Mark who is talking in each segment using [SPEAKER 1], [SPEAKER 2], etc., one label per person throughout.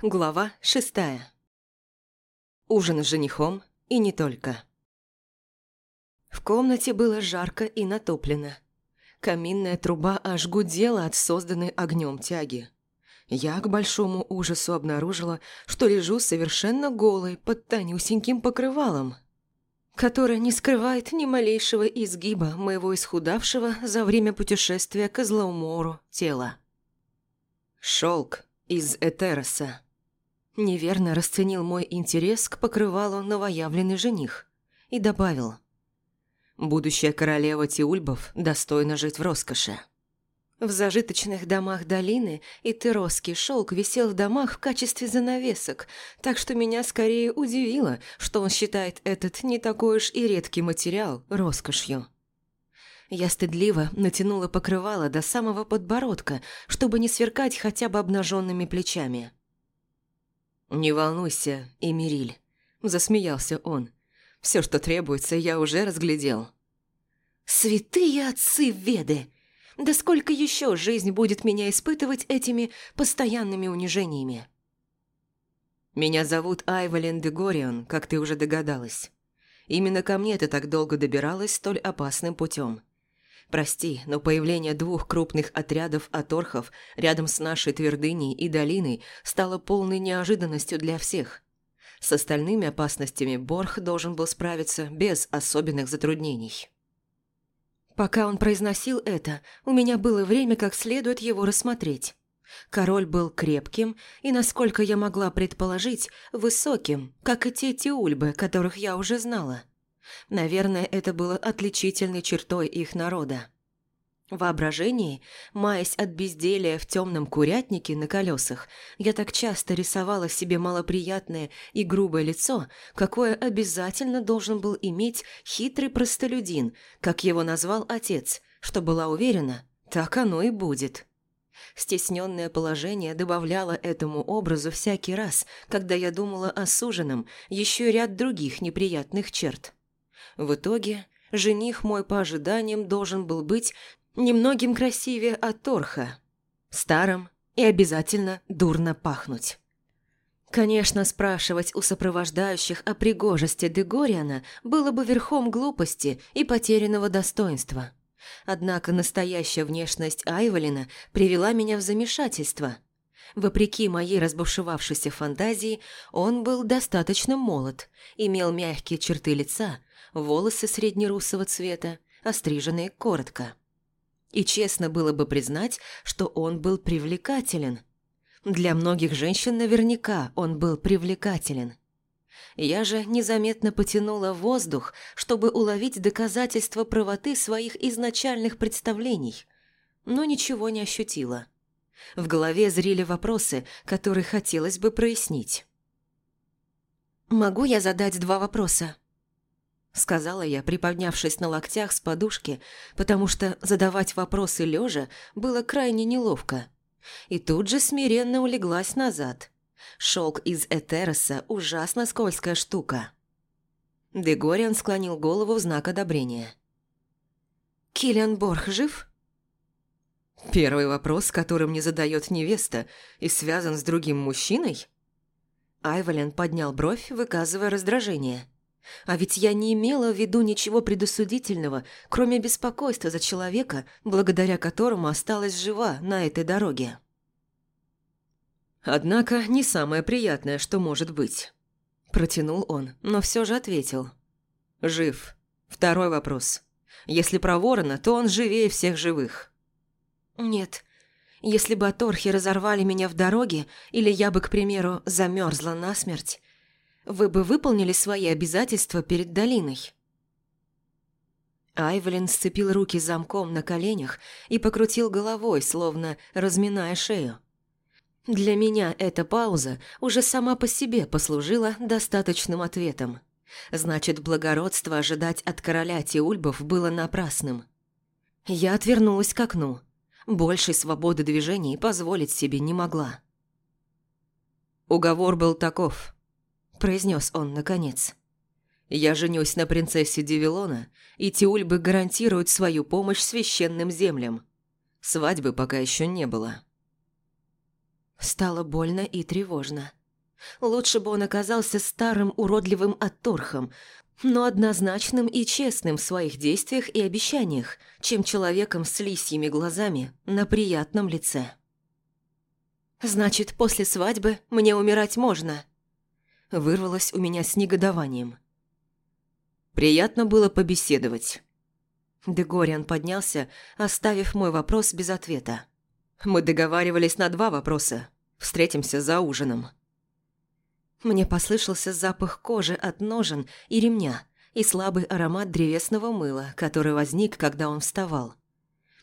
[SPEAKER 1] Глава шестая. Ужин с женихом и не только. В комнате было жарко и натоплено. Каминная труба аж гудела от созданной огнем тяги. Я к большому ужасу обнаружила, что лежу совершенно голой под тонюсеньким покрывалом, которое не скрывает ни малейшего изгиба моего исхудавшего за время путешествия к Злаумору тела. Шелк из Этероса. Неверно расценил мой интерес к покрывалу новоявленный жених и добавил. Будущая королева Тиульбов достойна жить в роскоши. В зажиточных домах долины и тыросский шелк висел в домах в качестве занавесок, так что меня скорее удивило, что он считает этот не такой уж и редкий материал роскошью. Я стыдливо натянула покрывало до самого подбородка, чтобы не сверкать хотя бы обнаженными плечами. «Не волнуйся, Эмириль», – засмеялся он. «Все, что требуется, я уже разглядел». «Святые отцы Веды! Да сколько еще жизнь будет меня испытывать этими постоянными унижениями?» «Меня зовут Айвален Дегорион, как ты уже догадалась. Именно ко мне ты так долго добиралась столь опасным путем. Прости, но появление двух крупных отрядов аторхов рядом с нашей твердыней и долиной стало полной неожиданностью для всех. С остальными опасностями Борх должен был справиться без особенных затруднений. Пока он произносил это, у меня было время как следует его рассмотреть. Король был крепким и, насколько я могла предположить, высоким, как и те тиульбы, которых я уже знала. Наверное, это было отличительной чертой их народа. В воображении, маясь от безделия в темном курятнике на колесах, я так часто рисовала себе малоприятное и грубое лицо, какое обязательно должен был иметь хитрый простолюдин, как его назвал отец, что была уверена, так оно и будет. Стесненное положение добавляло этому образу всякий раз, когда я думала о суженом, еще ряд других неприятных черт. В итоге, жених мой по ожиданиям должен был быть немногим красивее от торха, старым и обязательно дурно пахнуть. Конечно, спрашивать у сопровождающих о пригожести Дегориана было бы верхом глупости и потерянного достоинства. Однако настоящая внешность Айволина привела меня в замешательство. Вопреки моей разбушевавшейся фантазии, он был достаточно молод, имел мягкие черты лица, волосы среднерусого цвета, остриженные коротко. И честно было бы признать, что он был привлекателен. Для многих женщин наверняка он был привлекателен. Я же незаметно потянула воздух, чтобы уловить доказательства правоты своих изначальных представлений, но ничего не ощутила. В голове зрели вопросы, которые хотелось бы прояснить. «Могу я задать два вопроса?» Сказала я, приподнявшись на локтях с подушки, потому что задавать вопросы лежа было крайне неловко. И тут же смиренно улеглась назад. Шелк из Этероса – ужасно скользкая штука. Дегориан склонил голову в знак одобрения. «Киллиан Борх жив?» Первый вопрос, который мне задает невеста, и связан с другим мужчиной? Айвален поднял бровь, выказывая раздражение. А ведь я не имела в виду ничего предосудительного, кроме беспокойства за человека, благодаря которому осталась жива на этой дороге. Однако не самое приятное, что может быть. Протянул он, но все же ответил. Жив. Второй вопрос. Если про ворона, то он живее всех живых. Нет. Если бы оторхи разорвали меня в дороге, или я бы, к примеру, замерзла насмерть, вы бы выполнили свои обязательства перед долиной». Айвелин сцепил руки замком на коленях и покрутил головой, словно разминая шею. Для меня эта пауза уже сама по себе послужила достаточным ответом. Значит, благородство ожидать от короля Тиульбов было напрасным. Я отвернулась к окну. Большей свободы движений позволить себе не могла. Уговор был таков. – произнес он наконец. «Я женюсь на принцессе Девилона, и Тиульбы гарантируют свою помощь священным землям. Свадьбы пока еще не было». Стало больно и тревожно. Лучше бы он оказался старым уродливым отторхом, но однозначным и честным в своих действиях и обещаниях, чем человеком с лисьими глазами на приятном лице. «Значит, после свадьбы мне умирать можно?» Вырвалось у меня с негодованием. «Приятно было побеседовать». Дегориан поднялся, оставив мой вопрос без ответа. «Мы договаривались на два вопроса. Встретимся за ужином». Мне послышался запах кожи от ножен и ремня и слабый аромат древесного мыла, который возник, когда он вставал.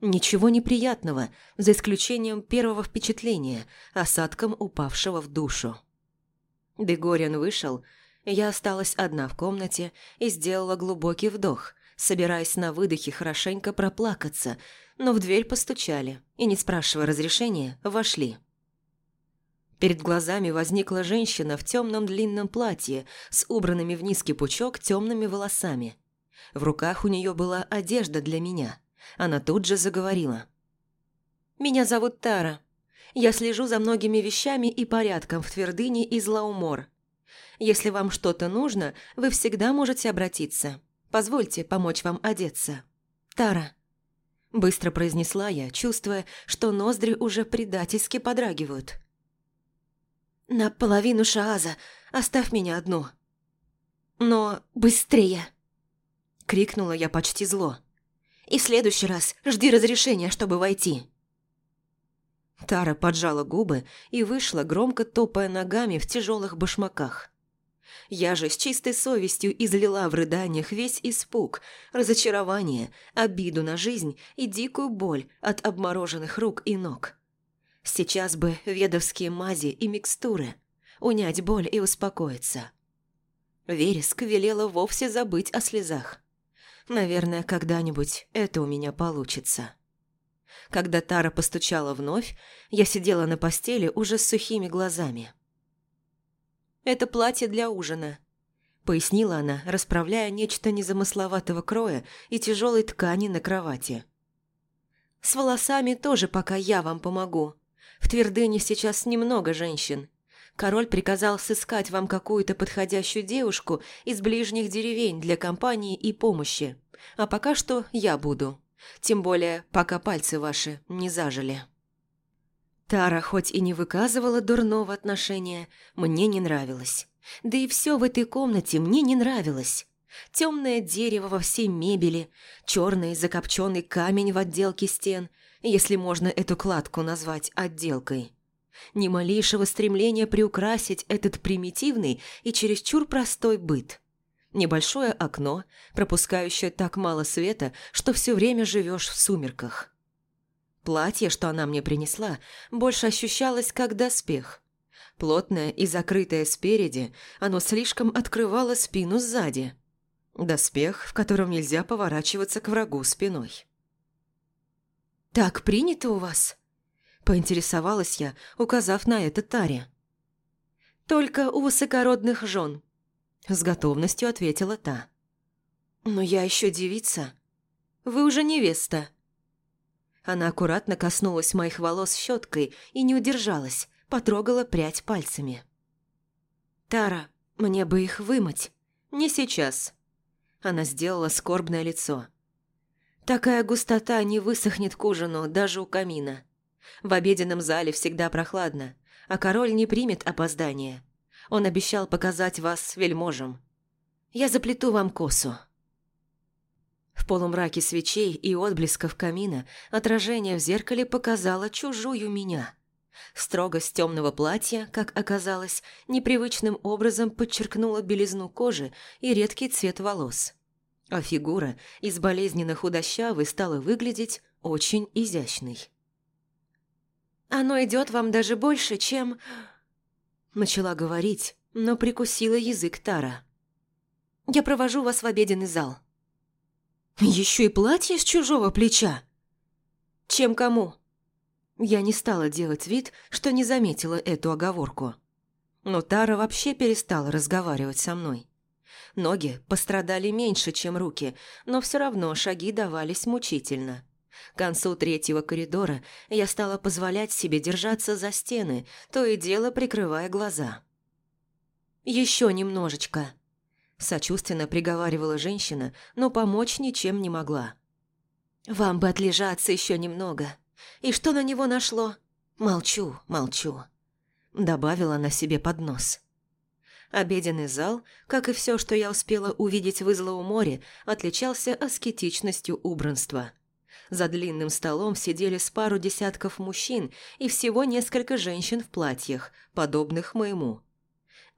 [SPEAKER 1] Ничего неприятного, за исключением первого впечатления, осадком упавшего в душу. Дегориан вышел, я осталась одна в комнате и сделала глубокий вдох, собираясь на выдохе хорошенько проплакаться, но в дверь постучали и, не спрашивая разрешения, вошли. Перед глазами возникла женщина в темном длинном платье с убранными в низкий пучок темными волосами. В руках у нее была одежда для меня. Она тут же заговорила. «Меня зовут Тара. Я слежу за многими вещами и порядком в твердыне из Лаумор. Если вам что-то нужно, вы всегда можете обратиться. Позвольте помочь вам одеться. Тара». Быстро произнесла я, чувствуя, что ноздри уже предательски подрагивают. «Наполовину Шааза. Оставь меня одну». «Но быстрее!» Крикнула я почти зло. «И в следующий раз жди разрешения, чтобы войти». Тара поджала губы и вышла, громко топая ногами в тяжелых башмаках. Я же с чистой совестью излила в рыданиях весь испуг, разочарование, обиду на жизнь и дикую боль от обмороженных рук и ног. Сейчас бы ведовские мази и микстуры, унять боль и успокоиться. Вереск велела вовсе забыть о слезах. Наверное, когда-нибудь это у меня получится. Когда Тара постучала вновь, я сидела на постели уже с сухими глазами. «Это платье для ужина», — пояснила она, расправляя нечто незамысловатого кроя и тяжелой ткани на кровати. «С волосами тоже пока я вам помогу. В Твердыне сейчас немного женщин. Король приказал сыскать вам какую-то подходящую девушку из ближних деревень для компании и помощи. А пока что я буду. Тем более, пока пальцы ваши не зажили. Тара хоть и не выказывала дурного отношения, мне не нравилось. Да и все в этой комнате мне не нравилось. Темное дерево во всей мебели, черный закопченный камень в отделке стен, если можно эту кладку назвать отделкой. Ни малейшего стремления приукрасить этот примитивный и чересчур простой быт. Небольшое окно, пропускающее так мало света, что все время живешь в сумерках. Платье, что она мне принесла, больше ощущалось как доспех. Плотное и закрытое спереди, оно слишком открывало спину сзади. Доспех, в котором нельзя поворачиваться к врагу спиной. «Так принято у вас?» – поинтересовалась я, указав на это Таре. «Только у высокородных жен», – с готовностью ответила та. «Но я еще девица. Вы уже невеста». Она аккуратно коснулась моих волос щеткой и не удержалась, потрогала прядь пальцами. «Тара, мне бы их вымыть. Не сейчас». Она сделала скорбное лицо. Такая густота не высохнет к ужину даже у камина. В обеденном зале всегда прохладно, а король не примет опоздание. Он обещал показать вас вельможам. Я заплету вам косу». В полумраке свечей и отблесков камина отражение в зеркале показало чужую меня. Строгость темного платья, как оказалось, непривычным образом подчеркнула белизну кожи и редкий цвет волос а фигура из болезненно худощавой стала выглядеть очень изящной. «Оно идет вам даже больше, чем...» Начала говорить, но прикусила язык Тара. «Я провожу вас в обеденный зал». «Еще и платье с чужого плеча?» «Чем кому?» Я не стала делать вид, что не заметила эту оговорку. Но Тара вообще перестала разговаривать со мной. Ноги пострадали меньше, чем руки, но все равно шаги давались мучительно. К концу третьего коридора я стала позволять себе держаться за стены, то и дело прикрывая глаза. «Еще немножечко», – сочувственно приговаривала женщина, но помочь ничем не могла. «Вам бы отлежаться еще немного. И что на него нашло? Молчу, молчу», – добавила на себе под нос. Обеденный зал, как и все, что я успела увидеть в Излоу море, отличался аскетичностью убранства. За длинным столом сидели с пару десятков мужчин и всего несколько женщин в платьях, подобных моему.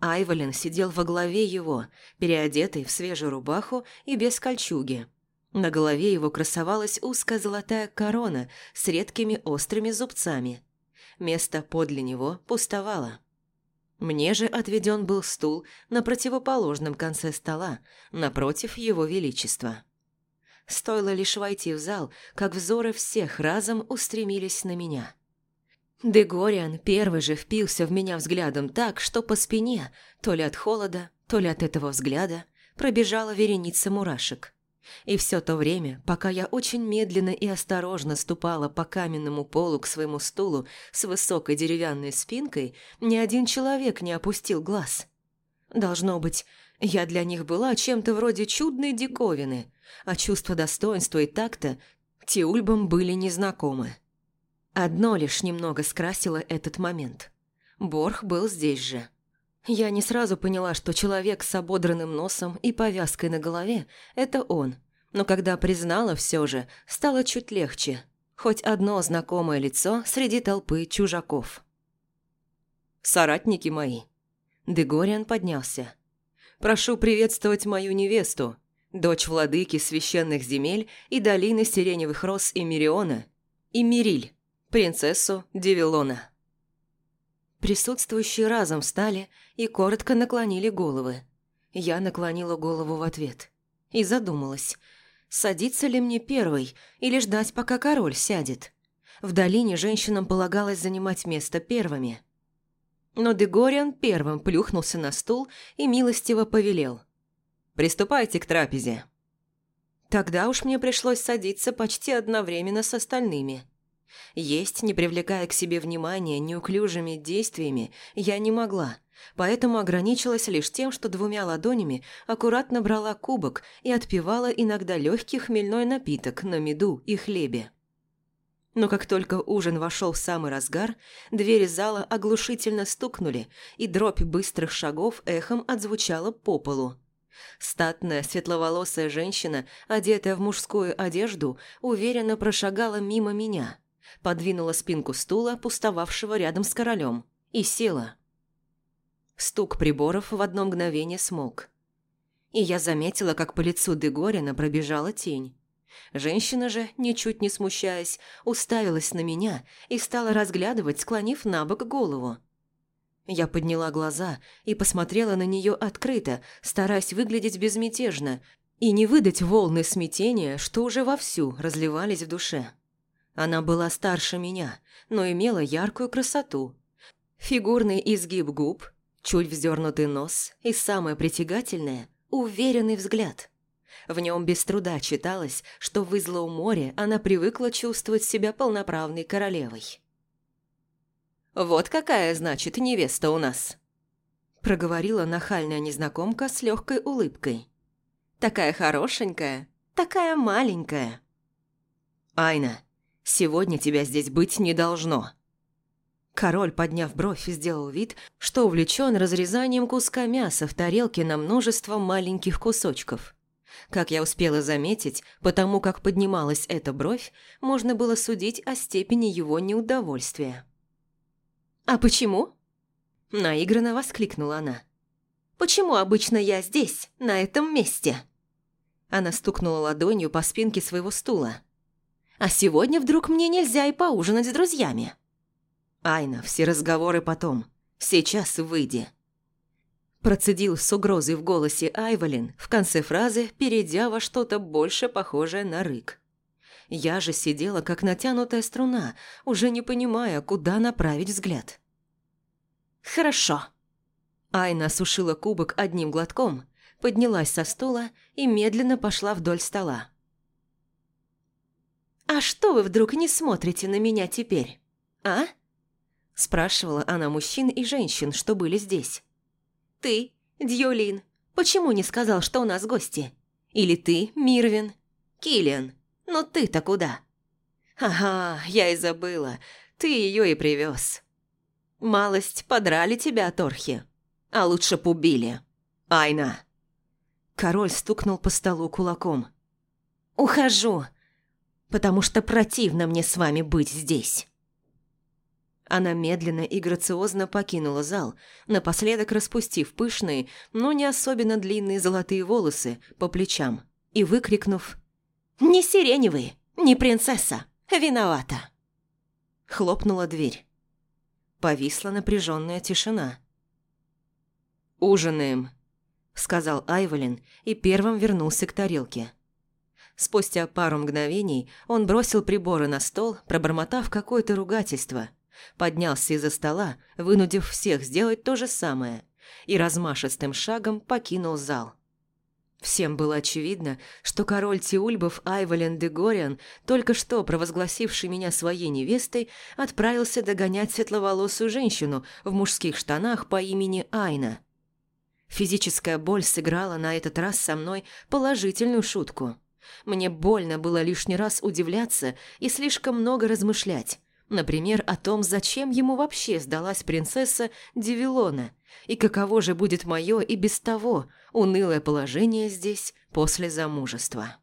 [SPEAKER 1] Айволин сидел во главе его, переодетый в свежую рубаху и без кольчуги. На голове его красовалась узкая золотая корона с редкими острыми зубцами. Место подле него пустовало. Мне же отведен был стул на противоположном конце стола, напротив его величества. Стоило лишь войти в зал, как взоры всех разом устремились на меня. Дегориан первый же впился в меня взглядом так, что по спине, то ли от холода, то ли от этого взгляда, пробежала вереница мурашек. И все то время, пока я очень медленно и осторожно ступала по каменному полу к своему стулу с высокой деревянной спинкой, ни один человек не опустил глаз. Должно быть, я для них была чем-то вроде чудной диковины, а чувство достоинства и такта Тиульбам были незнакомы. Одно лишь немного скрасило этот момент. Борх был здесь же. Я не сразу поняла, что человек с ободранным носом и повязкой на голове – это он, но когда признала все же, стало чуть легче. Хоть одно знакомое лицо среди толпы чужаков. «Соратники мои!» Дегориан поднялся. «Прошу приветствовать мою невесту, дочь владыки священных земель и долины сиреневых роз Эмириона, и Мириль, принцессу Девилона». Присутствующие разом встали и коротко наклонили головы. Я наклонила голову в ответ. И задумалась, садиться ли мне первой или ждать, пока король сядет. В долине женщинам полагалось занимать место первыми. Но Дегориан первым плюхнулся на стул и милостиво повелел. «Приступайте к трапезе». Тогда уж мне пришлось садиться почти одновременно с остальными – есть, не привлекая к себе внимания неуклюжими действиями, я не могла, поэтому ограничилась лишь тем, что двумя ладонями аккуратно брала кубок и отпивала иногда легкий хмельной напиток на меду и хлебе. Но как только ужин вошел в самый разгар, двери зала оглушительно стукнули, и дробь быстрых шагов эхом отзвучала по полу. Статная светловолосая женщина, одетая в мужскую одежду, уверенно прошагала мимо меня – подвинула спинку стула, пустовавшего рядом с королем, и села. Стук приборов в одно мгновение смолк. И я заметила, как по лицу Дегорина пробежала тень. Женщина же, ничуть не смущаясь, уставилась на меня и стала разглядывать, склонив на бок голову. Я подняла глаза и посмотрела на нее открыто, стараясь выглядеть безмятежно и не выдать волны смятения, что уже вовсю разливались в душе. Она была старше меня, но имела яркую красоту. Фигурный изгиб губ, чуть вздернутый нос и самое притягательное – уверенный взгляд. В нем без труда читалось, что в Излоу море она привыкла чувствовать себя полноправной королевой. «Вот какая, значит, невеста у нас!» Проговорила нахальная незнакомка с легкой улыбкой. «Такая хорошенькая, такая маленькая!» «Айна, Сегодня тебя здесь быть не должно». Король, подняв бровь, сделал вид, что увлечен разрезанием куска мяса в тарелке на множество маленьких кусочков. Как я успела заметить, потому как поднималась эта бровь, можно было судить о степени его неудовольствия. «А почему?» – наигранно воскликнула она. «Почему обычно я здесь, на этом месте?» Она стукнула ладонью по спинке своего стула. А сегодня вдруг мне нельзя и поужинать с друзьями. Айна, все разговоры потом. Сейчас выйди. Процедил с угрозой в голосе Айвалин, в конце фразы перейдя во что-то больше похожее на рык. Я же сидела, как натянутая струна, уже не понимая, куда направить взгляд. «Хорошо». Айна осушила кубок одним глотком, поднялась со стула и медленно пошла вдоль стола. «А что вы вдруг не смотрите на меня теперь, а?» Спрашивала она мужчин и женщин, что были здесь. «Ты, Дьюлин, почему не сказал, что у нас гости? Или ты, Мирвин? Киллиан, ну ты-то куда?» «Ага, я и забыла, ты ее и привез. Малость подрали тебя, Торхи, а лучше побили. Айна!» Король стукнул по столу кулаком. «Ухожу, потому что противно мне с вами быть здесь». Она медленно и грациозно покинула зал, напоследок распустив пышные, но не особенно длинные золотые волосы по плечам и выкрикнув «Не сиреневый, не принцесса, виновата!» Хлопнула дверь. Повисла напряженная тишина. «Ужинаем», — сказал Айволин и первым вернулся к тарелке. Спустя пару мгновений он бросил приборы на стол, пробормотав какое-то ругательство — поднялся из-за стола, вынудив всех сделать то же самое, и размашистым шагом покинул зал. Всем было очевидно, что король Тиульбов Айвален де Гориан, только что провозгласивший меня своей невестой, отправился догонять светловолосую женщину в мужских штанах по имени Айна. Физическая боль сыграла на этот раз со мной положительную шутку. Мне больно было лишний раз удивляться и слишком много размышлять, Например, о том, зачем ему вообще сдалась принцесса Дивилона, и каково же будет мое и без того унылое положение здесь после замужества.